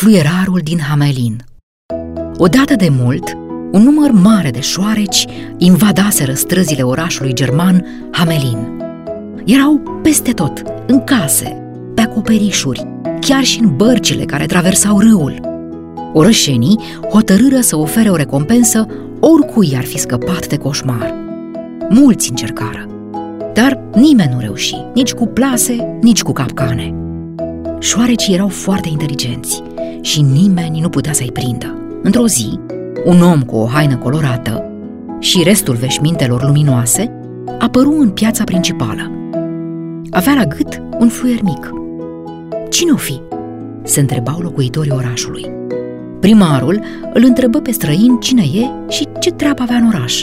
Fluierarul din Hamelin Odată de mult, un număr mare de șoareci invadaseră străzile orașului german Hamelin. Erau peste tot, în case, pe acoperișuri, chiar și în bărcile care traversau râul. Orășenii hotărâră să ofere o recompensă oricui ar fi scăpat de coșmar. Mulți încercară, dar nimeni nu reuși, nici cu plase, nici cu capcane. Șoarecii erau foarte inteligenți și nimeni nu putea să-i prindă. Într-o zi, un om cu o haină colorată și restul veșmintelor luminoase apăru în piața principală. Avea la gât un fluier mic. Cine o fi? se întrebau locuitorii orașului. Primarul îl întrebă pe străin cine e și ce treabă avea în oraș.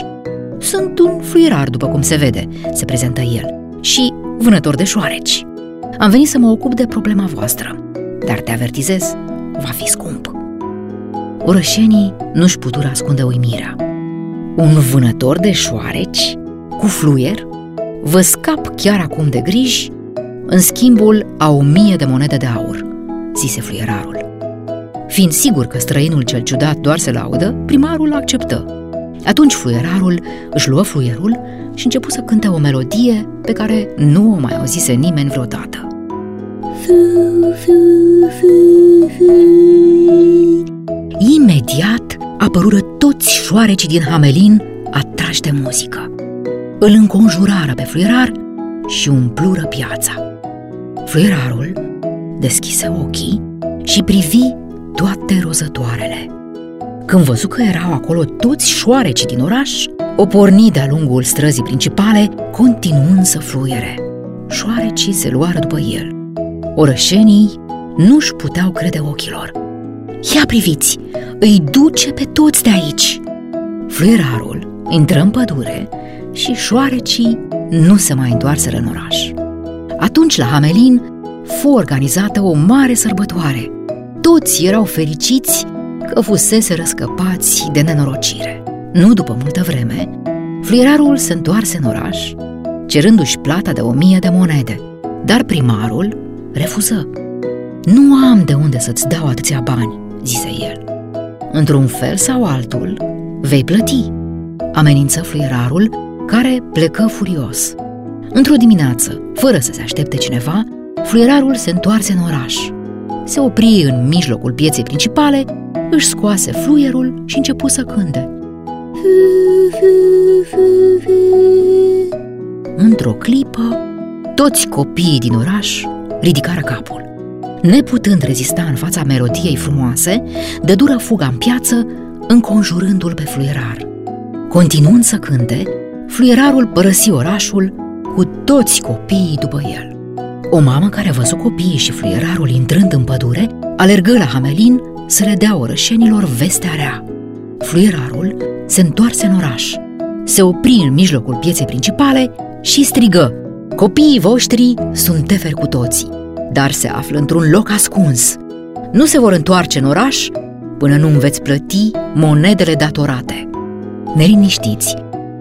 Sunt un fluierar, după cum se vede, se prezentă el, și vânător de șoareci. Am venit să mă ocup de problema voastră, dar te avertizez, va fi scump. Orășenii nu-și putură ascunde uimirea. Un vânător de șoareci? Cu fluier? Vă scap chiar acum de griji în schimbul a o mie de monede de aur, zise fluierarul. Fiind sigur că străinul cel ciudat doar se laudă, primarul acceptă. Atunci fluierarul își luă fluierul și începu să cânte o melodie pe care nu o mai auzise nimeni vreodată. Imediat apărură toți șoarecii din Hamelin atrași de muzică. Îl înconjurară pe fluierar și umplură piața. Fluierarul deschise ochii și privi toate rozătoarele. Când văzu că erau acolo toți șoarecii din oraș, o porni de-a lungul străzii principale, continuând să fluiere. Șoarecii se luară după el. Orășenii nu-și puteau crede ochilor. Ia priviți, îi duce pe toți de aici! Fluierarul intră în pădure și șoarecii nu se mai întoarseră în oraș. Atunci la Hamelin fu organizată o mare sărbătoare. Toți erau fericiți că fusese răscăpați de nenorocire. Nu după multă vreme, fluierarul se întoarse în oraș, cerându-și plata de o mie de monede, dar primarul refuză. Nu am de unde să-ți dau atâția bani, zise el. Într-un fel sau altul, vei plăti, amenință fluierarul, care plecă furios. Într-o dimineață, fără să se aștepte cineva, fluierarul se întoarse în oraș. Se opri în mijlocul pieței principale, își scoase fluierul și începu să cânte. Într-o clipă, toți copiii din oraș ridicară capul. Neputând rezista în fața melodiei frumoase, dă dură fuga în piață, înconjurându-l pe fluierar. Continuând să cânte, fluierarul părăsi orașul cu toți copiii după el. O mamă care a văzut copiii și fluierarul intrând în pădure, alergă la Hamelin să le dea orășenilor vestea rea. Fluierarul se întoarse în oraș, se opri în mijlocul pieței principale și strigă Copiii voștri sunt teferi cu toții, dar se află într-un loc ascuns. Nu se vor întoarce în oraș până nu veți plăti monedele datorate. Neliniștiți,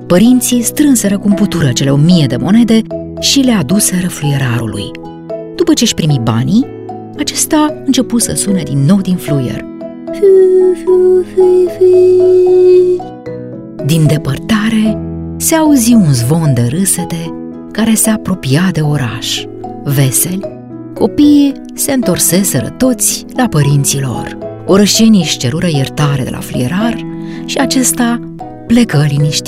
părinții strânseră cum putură cele o mie de monede și le aduseră fluierarului. După ce își primi banii, acesta începu să sune din nou din fluier. Din depărtare se auzi un zvon de râsete care se apropia de oraș. Veseli, copiii se întorseseră toți la părinții lor. Orășenii își cerură iertare de la fluierar și acesta plecă liniștit.